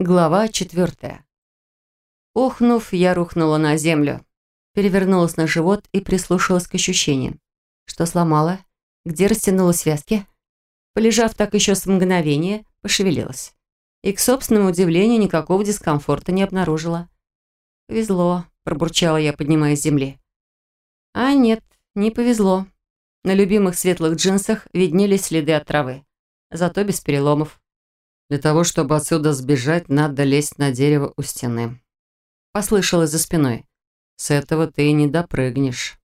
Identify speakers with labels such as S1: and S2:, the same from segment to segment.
S1: Глава четвертая. Охнув, я рухнула на землю, перевернулась на живот и прислушалась к ощущениям. Что сломала? Где растянула связки? Полежав так еще с мгновения, пошевелилась. И, к собственному удивлению, никакого дискомфорта не обнаружила. «Повезло», – пробурчала я, поднимаясь с земли. А нет, не повезло. На любимых светлых джинсах виднелись следы от травы. Зато без переломов.
S2: Для того, чтобы отсюда сбежать, надо лезть на дерево у стены.
S1: Послышалось за спиной.
S2: С этого ты и не допрыгнешь.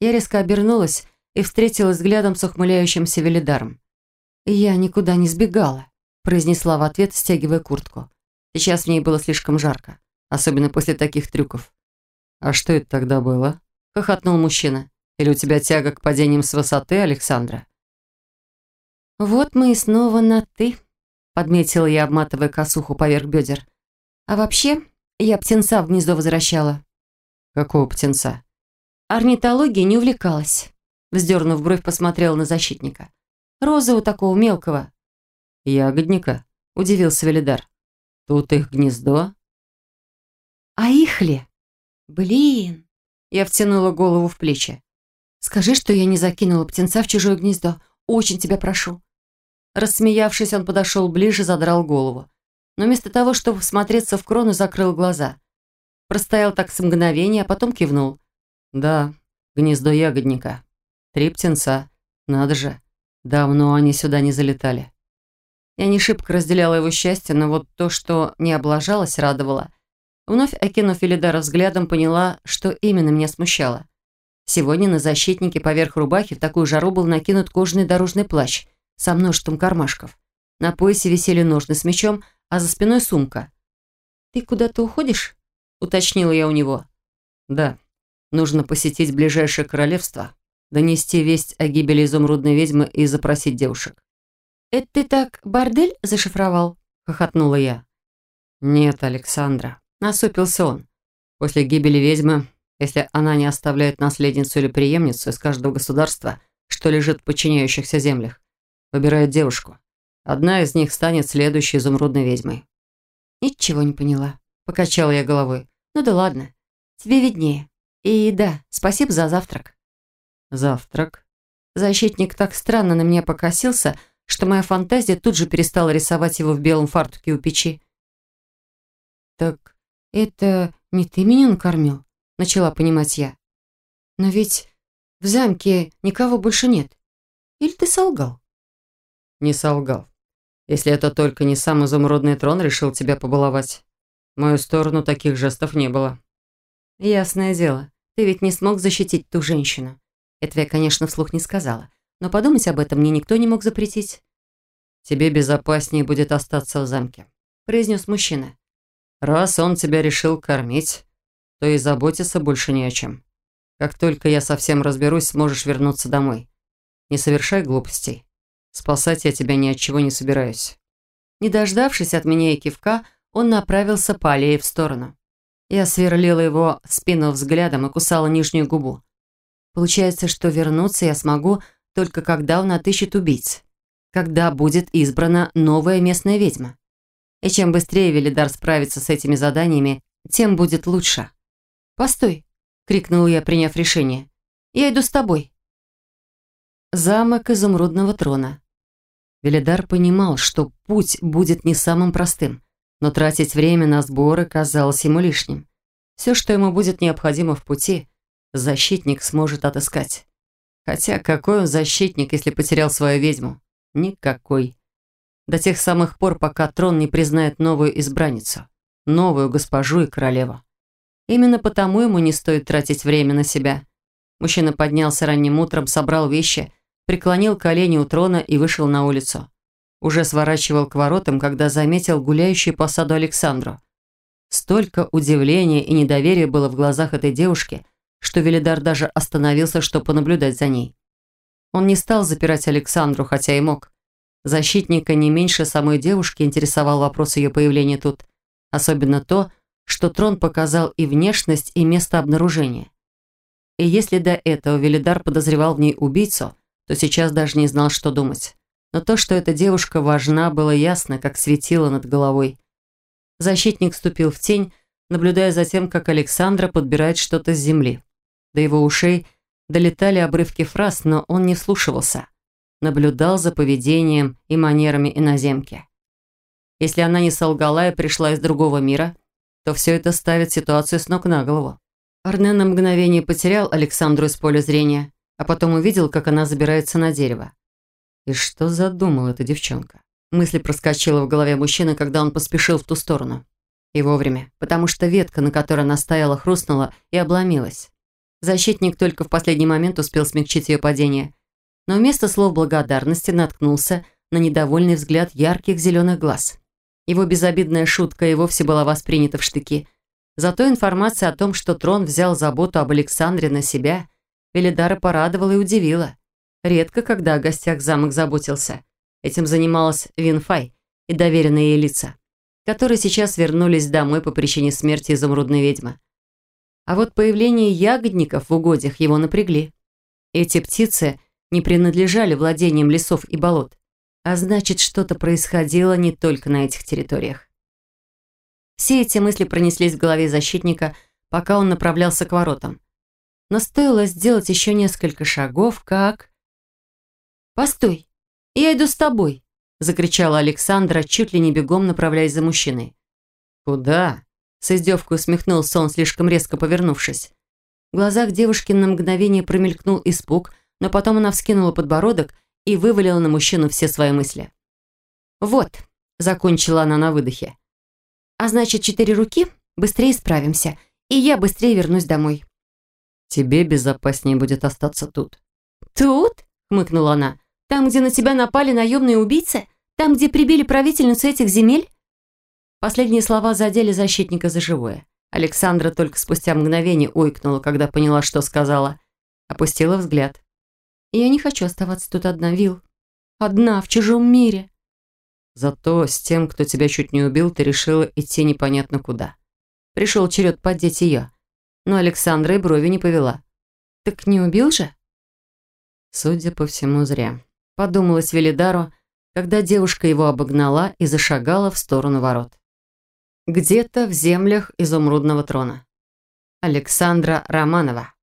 S1: Я резко обернулась и встретилась взглядом с ухмыляющимся Велидаром. «Я никуда не сбегала», – произнесла в ответ, стягивая куртку. Сейчас в ней было слишком жарко, особенно после таких трюков.
S2: «А что это тогда было?» – хохотнул мужчина. «Или у тебя тяга к падениям с высоты, Александра?»
S1: «Вот мы и снова на «ты», — подметила я, обматывая косуху поверх бедер. «А вообще, я птенца в гнездо возвращала».
S2: «Какого птенца?»
S1: Орнитологией не увлекалась. Вздернув бровь, посмотрела на защитника. «Розового такого мелкого».
S2: «Ягодника?» — удивился Велидар. «Тут их гнездо?»
S1: «А их ли?» «Блин!» Я втянула голову в плечи. «Скажи, что я не закинула птенца в чужое гнездо. Очень тебя прошу». Рассмеявшись, он подошел ближе, задрал голову. Но вместо того, чтобы смотреться в крону, закрыл глаза. Простоял так с мгновения, а потом кивнул.
S2: «Да, гнездо ягодника. Три птенца. Надо же. Давно они сюда не залетали».
S1: Я не шибко разделяла его счастье, но вот то, что не облажалась, радовало. Вновь окинув Элидара взглядом, поняла, что именно меня смущало. Сегодня на защитнике поверх рубахи в такую жару был накинут кожаный дорожный плащ – со множеством кармашков. На поясе висели ножны с мечом, а за спиной сумка. «Ты куда-то уходишь?» – уточнила я у него.
S2: «Да. Нужно посетить ближайшее королевство, донести весть о гибели изумрудной ведьмы и запросить девушек».
S1: «Это ты так бордель зашифровал?» – хохотнула я.
S2: «Нет, Александра», – насупился он. «После гибели ведьмы, если она не оставляет наследницу или преемницу из каждого государства, что лежит в подчиняющихся землях, Выбирают девушку. Одна из них станет следующей изумрудной ведьмой.
S1: Ничего не поняла. Покачала я головой. Ну да ладно. Тебе виднее. И да, спасибо за завтрак.
S2: Завтрак?
S1: Защитник так странно на меня покосился, что моя фантазия тут же перестала рисовать его в белом фартуке у печи. «Так это не ты меня накормил?» Начала понимать я. «Но ведь в замке никого больше нет. Или ты солгал?»
S2: Не солгал. Если это только не сам изумрудный трон решил тебя побаловать. В мою сторону таких жестов не было.
S1: Ясное дело. Ты ведь не смог защитить ту женщину. Этого я, конечно, вслух не сказала. Но подумать об этом мне никто не мог запретить.
S2: «Тебе безопаснее будет остаться в замке», – произнес мужчина. «Раз он тебя решил кормить, то и заботиться больше не о чем. Как только я совсем разберусь, сможешь вернуться домой. Не совершай глупостей. Спасать я тебя ни от чего не собираюсь».
S1: Не дождавшись от меня и кивка, он направился по аллее в сторону. Я сверлила его спину взглядом и кусала нижнюю губу. Получается, что вернуться я смогу только когда он отыщет убийц. Когда будет избрана новая местная ведьма. И чем быстрее Велидар справится с этими заданиями, тем будет лучше. «Постой!» — крикнул я, приняв решение. «Я иду с тобой». Замок изумрудного трона. Велидар понимал, что путь будет не самым простым, но тратить время на сборы казалось ему лишним. Все, что ему будет необходимо в пути, защитник сможет отыскать. Хотя какой он защитник, если потерял свою ведьму? Никакой. До тех самых пор, пока трон не признает новую избранницу, новую госпожу и королеву. Именно потому ему не стоит тратить время на себя. Мужчина поднялся ранним утром, собрал вещи преклонил колени у трона и вышел на улицу. Уже сворачивал к воротам, когда заметил гуляющую по саду Александру. Столько удивления и недоверия было в глазах этой девушки, что Велидар даже остановился, чтобы понаблюдать за ней. Он не стал запирать Александру, хотя и мог. Защитника не меньше самой девушки интересовал вопрос ее появления тут. Особенно то, что трон показал и внешность, и место обнаружения. И если до этого Велидар подозревал в ней убийцу, то сейчас даже не знал, что думать. Но то, что эта девушка важна, было ясно, как светило над головой. Защитник вступил в тень, наблюдая за тем, как Александра подбирает что-то с земли. До его ушей долетали обрывки фраз, но он не вслушивался. Наблюдал за поведением и манерами иноземки. Если она не солгала и пришла из другого мира, то все это ставит ситуацию с ног на голову. Арне на мгновение потерял Александру из поля зрения, а потом увидел, как она забирается на дерево. И что задумала эта девчонка? Мысль проскочила в голове мужчины, когда он поспешил в ту сторону. И вовремя, потому что ветка, на которой она стояла, хрустнула и обломилась. Защитник только в последний момент успел смягчить ее падение. Но вместо слов благодарности наткнулся на недовольный взгляд ярких зеленых глаз. Его безобидная шутка и вовсе была воспринята в штыки. Зато информация о том, что трон взял заботу об Александре на себя, Велидара порадовала и удивила. Редко, когда о гостях замок заботился. Этим занималась Винфай и доверенные ей лица, которые сейчас вернулись домой по причине смерти изумрудной ведьмы. А вот появление ягодников в угодьях его напрягли. Эти птицы не принадлежали владениям лесов и болот. А значит, что-то происходило не только на этих территориях. Все эти мысли пронеслись в голове защитника, пока он направлялся к воротам. Но стоило сделать еще несколько шагов, как... «Постой! Я иду с тобой!» закричала Александра, чуть ли не бегом направляясь за мужчиной.
S2: «Куда?» С издевкой усмехнулся он, слишком резко повернувшись.
S1: В глазах девушки на мгновение промелькнул испуг, но потом она вскинула подбородок и вывалила на мужчину все свои мысли. «Вот», — закончила она на выдохе. «А значит, четыре руки? Быстрее справимся, и я быстрее вернусь домой».
S2: «Тебе безопаснее будет остаться тут».
S1: «Тут?» — хмыкнула она. «Там, где на тебя напали наемные убийцы? Там, где прибили правительницу этих земель?» Последние слова задели защитника за живое. Александра только спустя мгновение ойкнула, когда поняла, что сказала. Опустила взгляд. Я не хочу оставаться тут одна, Вил. Одна, в чужом мире.
S2: Зато с тем, кто тебя чуть не убил, ты решила идти непонятно куда.
S1: Пришел черед поддеть ее. Но Александра и брови не повела. Так не убил же?
S2: Судя по всему, зря.
S1: Подумалась Велидару, когда девушка его обогнала и зашагала в сторону ворот. Где-то в землях изумрудного трона. Александра Романова.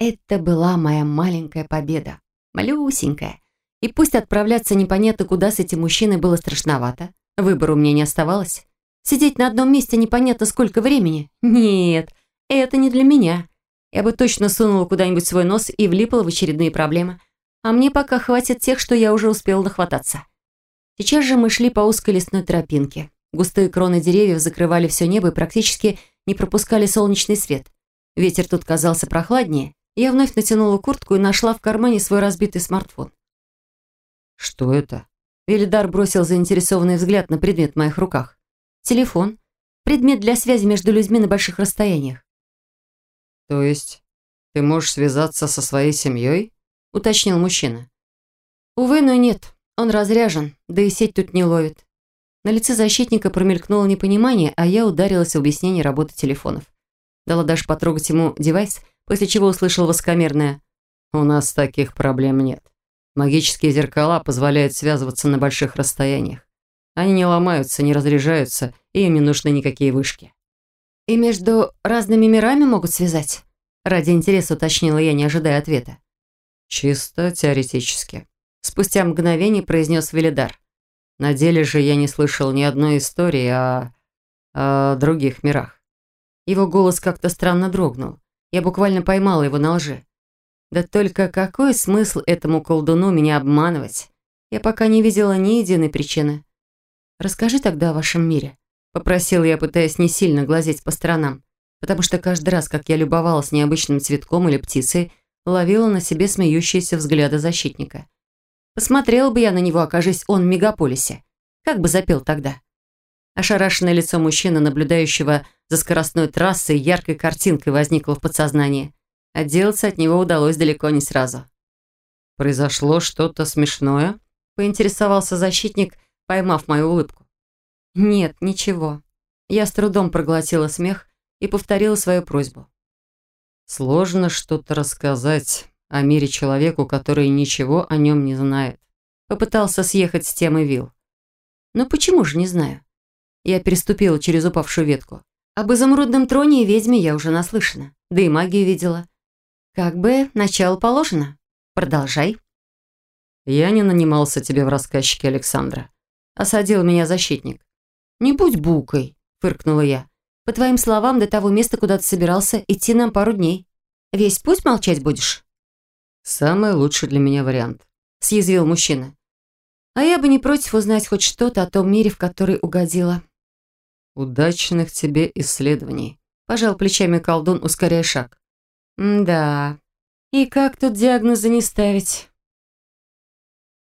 S1: Это была моя маленькая победа. Малюсенькая. И пусть отправляться непонятно куда с этим мужчиной было страшновато, выбора у меня не оставалось. Сидеть на одном месте непонятно сколько времени. Нет, это не для меня. Я бы точно сунула куда-нибудь свой нос и влипала в очередные проблемы. А мне пока хватит тех, что я уже успела нахвататься. Сейчас же мы шли по узкой лесной тропинке. Густые кроны деревьев закрывали все небо и практически не пропускали солнечный свет. Ветер тут казался прохладнее, я вновь натянула куртку и нашла в кармане свой разбитый смартфон.
S2: «Что это?»
S1: Велидар бросил заинтересованный взгляд на предмет в моих руках. «Телефон. Предмет для связи между людьми на больших расстояниях».
S2: «То есть ты можешь связаться со своей семьей?»
S1: уточнил мужчина. «Увы, но нет. Он разряжен, да и сеть тут не ловит». На лице защитника промелькнуло непонимание, а я ударилась в объяснение работы телефонов. Дала даже потрогать ему девайс – после чего услышал воскомерное
S2: «У нас таких проблем нет. Магические зеркала позволяют связываться на больших расстояниях. Они не ломаются, не разряжаются, и им не нужны никакие вышки».
S1: «И между разными мирами могут связать?» Ради интереса уточнила я, не ожидая ответа.
S2: «Чисто теоретически», — спустя мгновение произнес Велидар. «На деле же я не слышал ни одной истории о... о других мирах».
S1: Его голос как-то странно дрогнул. Я буквально поймала его на лжи. Да только какой смысл этому колдуну меня обманывать? Я пока не видела ни единой причины. «Расскажи тогда о вашем мире», — попросила я, пытаясь не сильно глазеть по сторонам, потому что каждый раз, как я любовалась необычным цветком или птицей, ловила на себе смеющиеся взгляды защитника. Посмотрела бы я на него, окажись он в мегаполисе. Как бы запел тогда? Ошарашенное лицо мужчины, наблюдающего за скоростной трассой, яркой картинкой возникло в подсознании. Отделаться от него удалось далеко не сразу.
S2: «Произошло что-то смешное?»
S1: – поинтересовался защитник, поймав мою улыбку. «Нет, ничего». Я с трудом проглотила смех и повторила свою просьбу.
S2: «Сложно что-то рассказать о мире человеку, который ничего о нем не знает».
S1: Попытался съехать с темы вил. Но почему же, не знаю. Я переступила через упавшую ветку. Об изумрудном троне и ведьме я уже наслышана. Да и магию видела. Как бы начало положено. Продолжай.
S2: Я не нанимался тебе в рассказчике Александра. Осадил меня защитник.
S1: Не будь букой, фыркнула я. По твоим словам, до того места, куда ты собирался, идти нам пару дней. Весь путь молчать будешь?
S2: Самый лучший для меня вариант.
S1: Съязвил мужчина. А я бы не против узнать хоть что-то о том мире, в который угодила.
S2: Удачных тебе исследований.
S1: Пожал плечами колдун, ускоряя шаг. да. И как тут диагнозы не ставить?